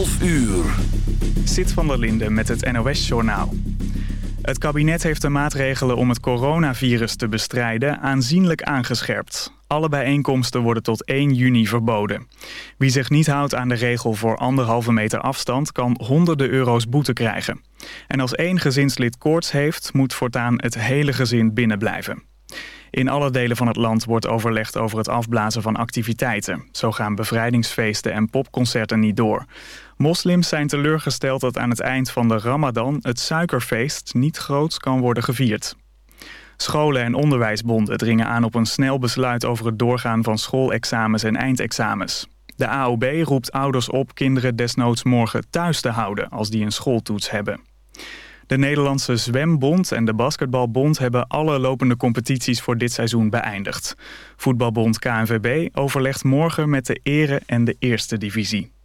12 uur. Zit van der Linde met het NOS-journaal. Het kabinet heeft de maatregelen om het coronavirus te bestrijden aanzienlijk aangescherpt. Alle bijeenkomsten worden tot 1 juni verboden. Wie zich niet houdt aan de regel voor anderhalve meter afstand... kan honderden euro's boete krijgen. En als één gezinslid koorts heeft, moet voortaan het hele gezin binnenblijven. In alle delen van het land wordt overlegd over het afblazen van activiteiten. Zo gaan bevrijdingsfeesten en popconcerten niet door. Moslims zijn teleurgesteld dat aan het eind van de Ramadan het suikerfeest niet groots kan worden gevierd. Scholen en onderwijsbonden dringen aan op een snel besluit over het doorgaan van schoolexamens en eindexamens. De AOB roept ouders op kinderen desnoods morgen thuis te houden als die een schooltoets hebben. De Nederlandse Zwembond en de Basketbalbond hebben alle lopende competities voor dit seizoen beëindigd. Voetbalbond KNVB overlegt morgen met de ere en de eerste divisie.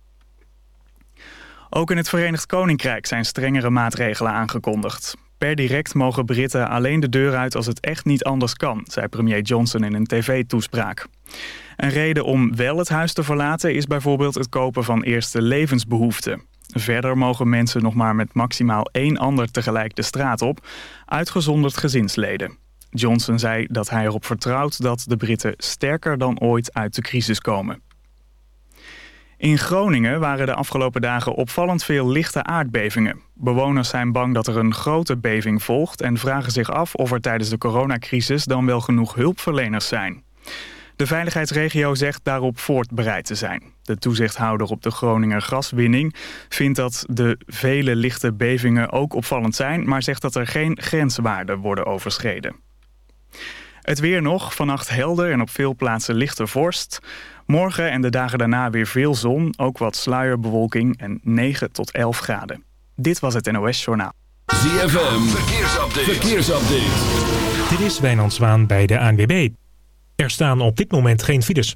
Ook in het Verenigd Koninkrijk zijn strengere maatregelen aangekondigd. Per direct mogen Britten alleen de deur uit als het echt niet anders kan, zei premier Johnson in een tv-toespraak. Een reden om wel het huis te verlaten is bijvoorbeeld het kopen van eerste levensbehoeften. Verder mogen mensen nog maar met maximaal één ander tegelijk de straat op, uitgezonderd gezinsleden. Johnson zei dat hij erop vertrouwt dat de Britten sterker dan ooit uit de crisis komen. In Groningen waren de afgelopen dagen opvallend veel lichte aardbevingen. Bewoners zijn bang dat er een grote beving volgt... en vragen zich af of er tijdens de coronacrisis dan wel genoeg hulpverleners zijn. De veiligheidsregio zegt daarop voortbereid te zijn. De toezichthouder op de Groninger gaswinning vindt dat de vele lichte bevingen ook opvallend zijn... maar zegt dat er geen grenswaarden worden overschreden. Het weer nog, vannacht helder en op veel plaatsen lichte vorst. Morgen en de dagen daarna weer veel zon, ook wat sluierbewolking en 9 tot 11 graden. Dit was het NOS Journaal. ZFM, verkeersupdate. verkeersupdate. Dit is Wijnand Zwaan bij de ANWB. Er staan op dit moment geen files.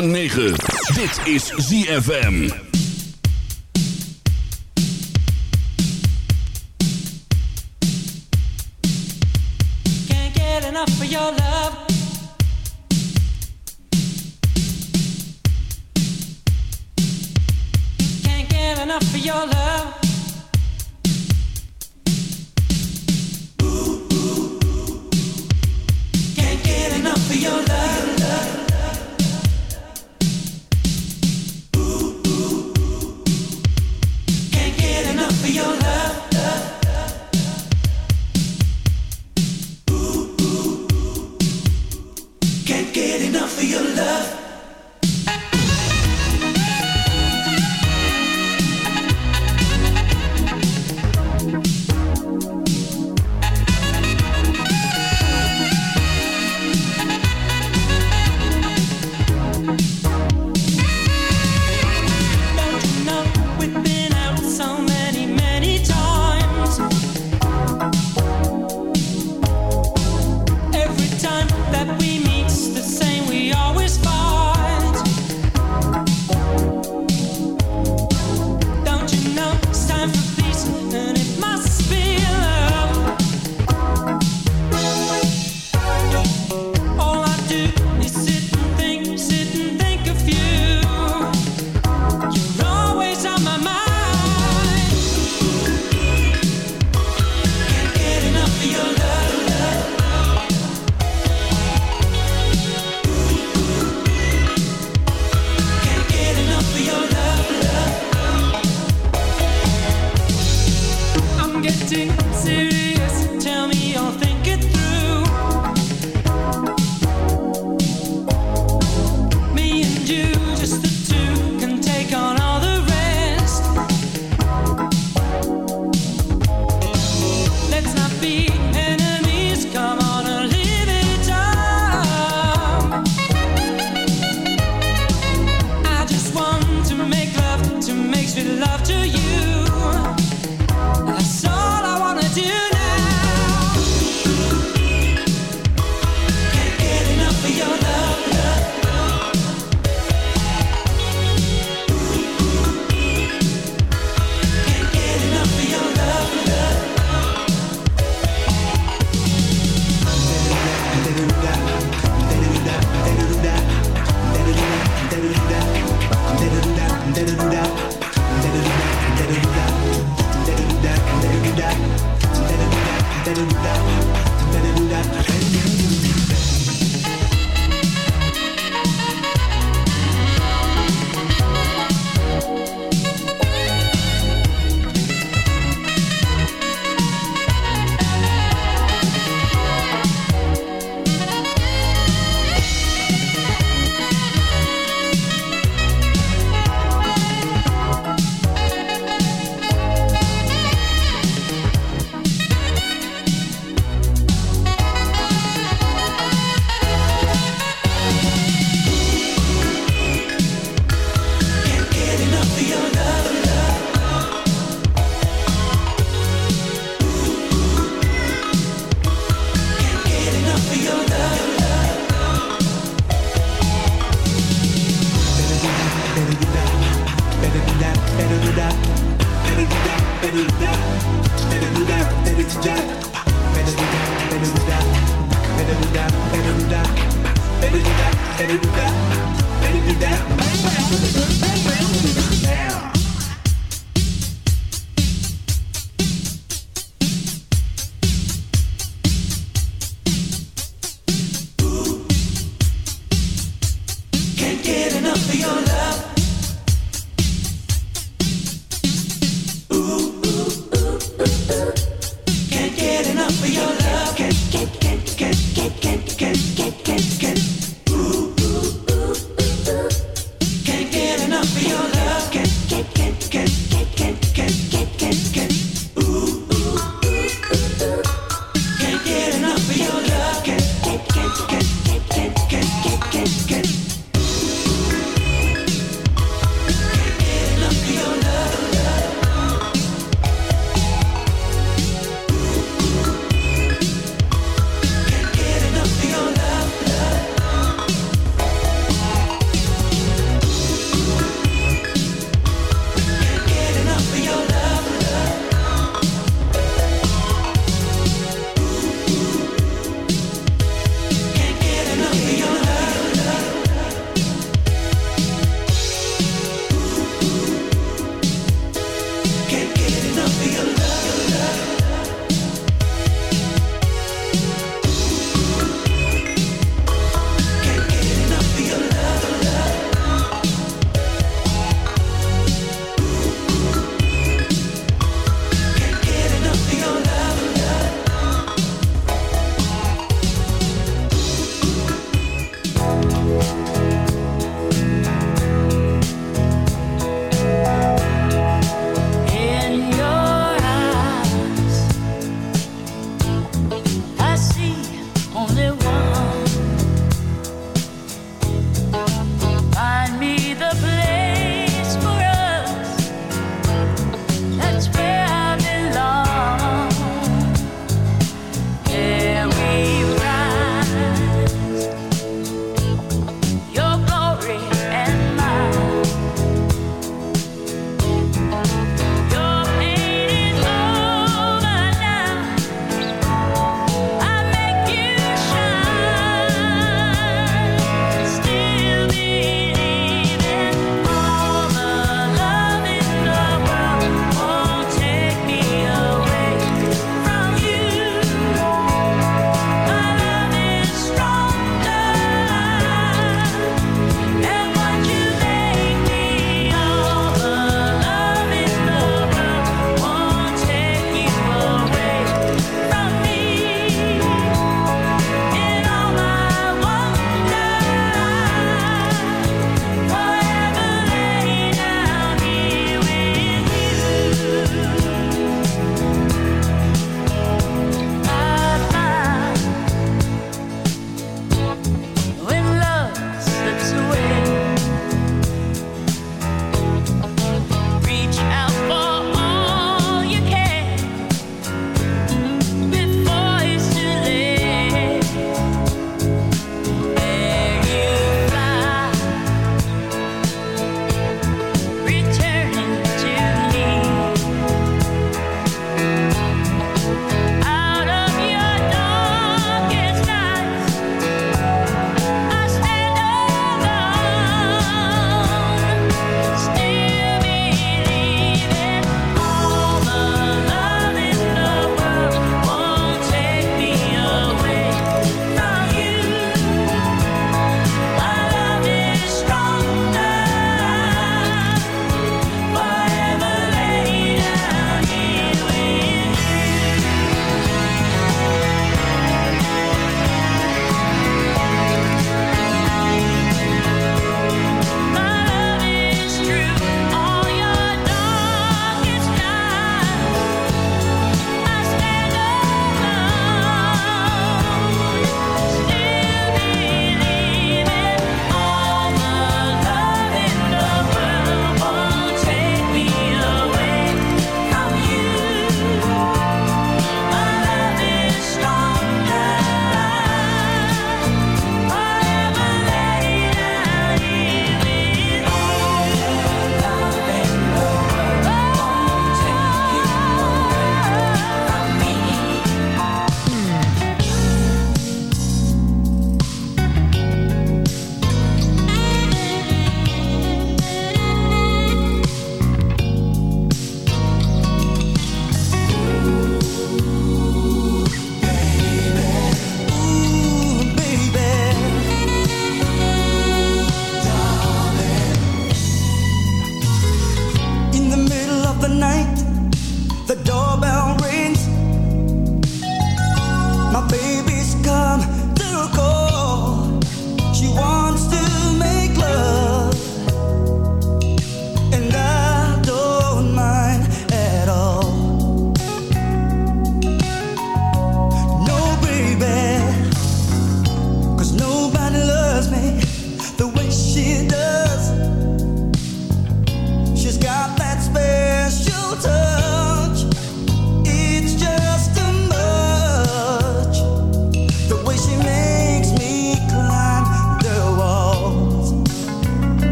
106.9. Dit is ZFM. Can't get enough for your love. Can't get enough for your love. serious. Tell me I'll think it through.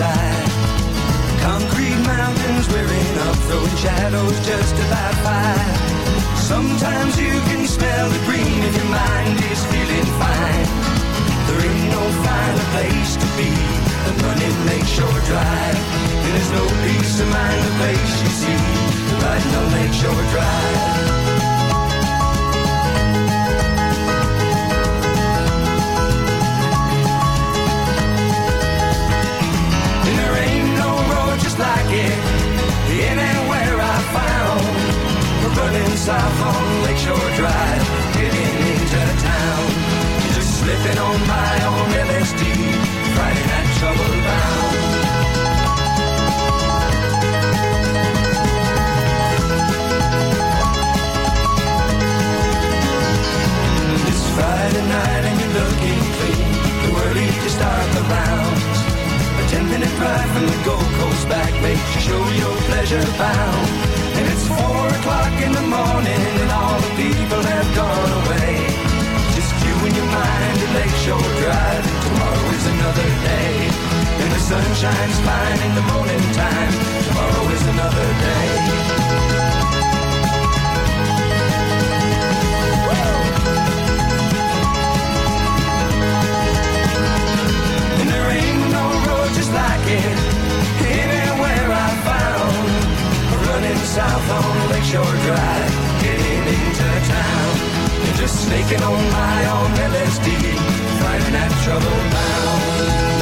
Side. Concrete mountains rearing up, throwing shadows just about five. Sometimes you can smell the green if your mind is feeling fine. There ain't no finer place to be than running Lakeshore Drive. And there's no peace of mind the place you see riding on Lakeshore Drive. South on Lakeshore Drive, getting into town. Just slipping on by on LSD, Friday night trouble bound. It's Friday night and you're looking clean, too early to start the rounds. A ten minute drive from the Gold Coast back makes you show your pleasure bound. And it's four o'clock in the morning and all the people have gone away. Just you and your mind at Lakeshore Drive. And tomorrow is another day. And the sun shines fine in the morning time. Tomorrow is another day. Just like it Running south on Lakeshore Drive, getting into town. Just snaking on by on LSD, finding that trouble bound.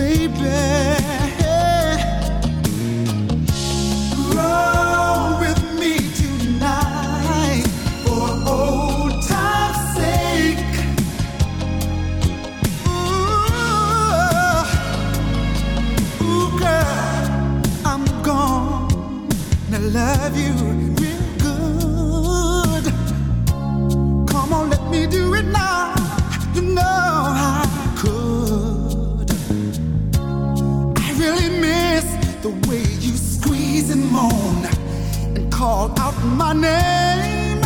baby. my name.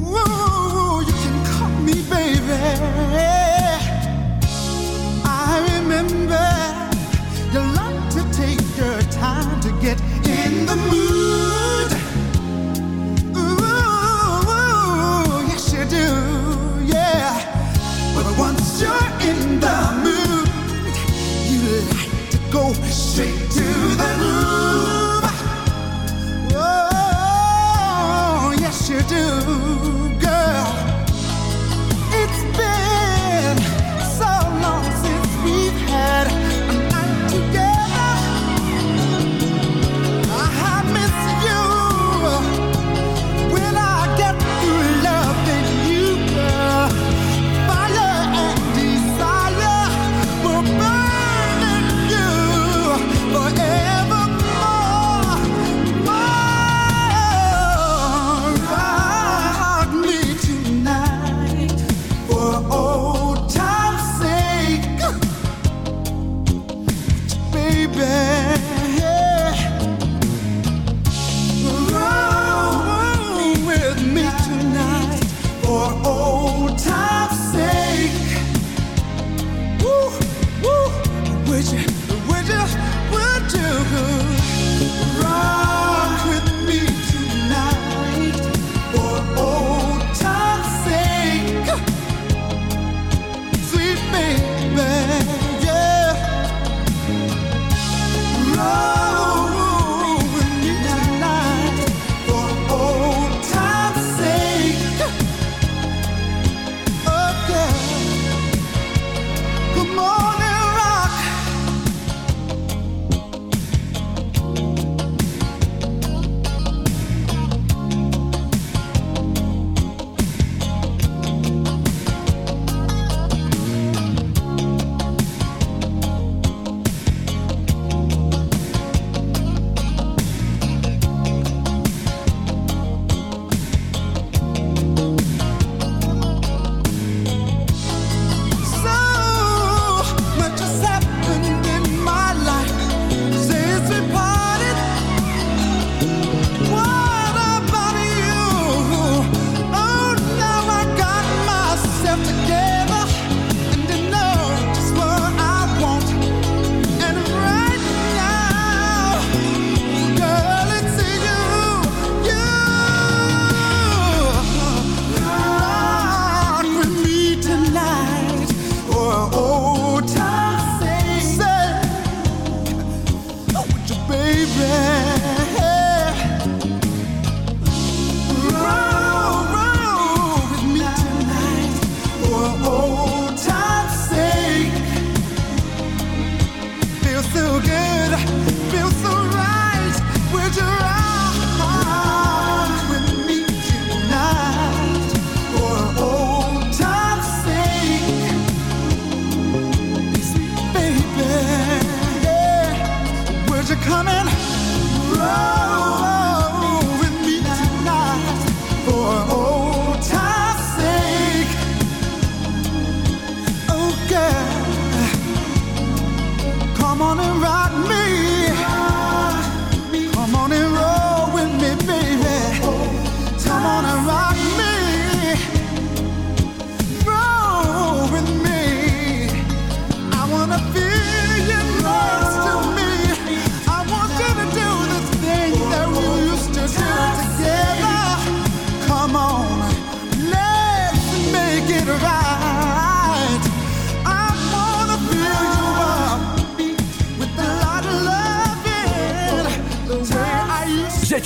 Ooh, you can call me baby. I remember you like to take your time to get in the mood.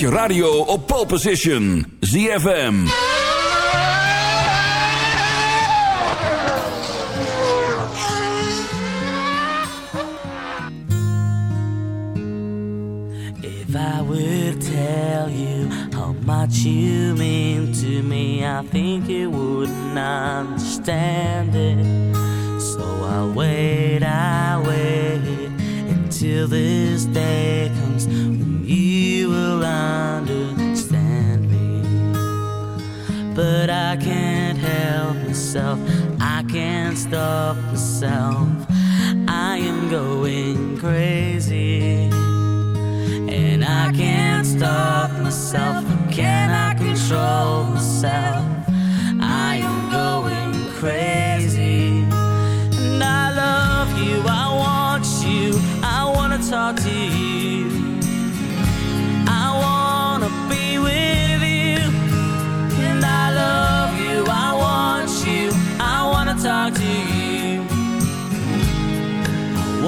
Je radio op pole position. ZFM. If I would tell you how much you mean to me, I think you wouldn't understand it. So I'll wait, I wait until this day comes will understand me. But I can't help myself, I can't stop myself. I am going crazy, and I can't stop myself.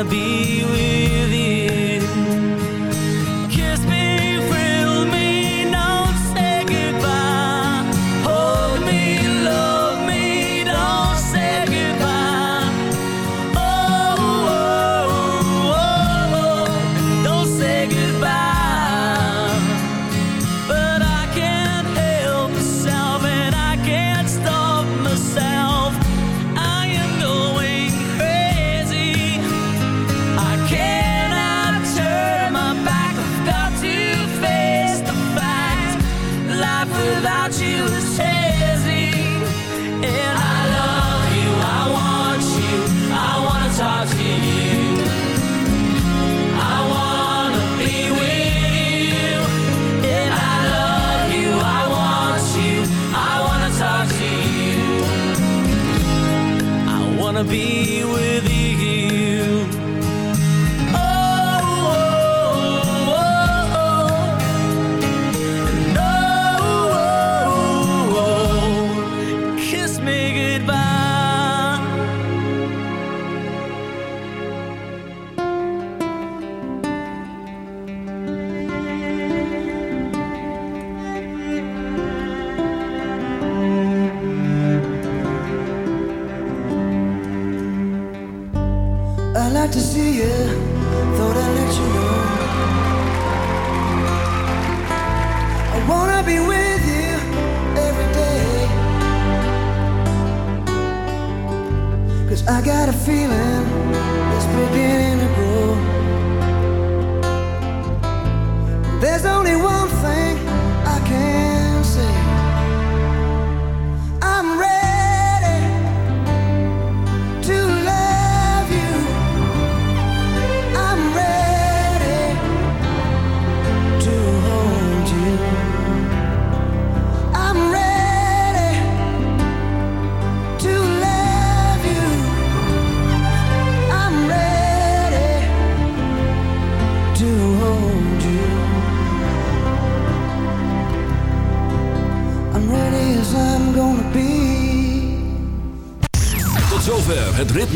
wanna be with you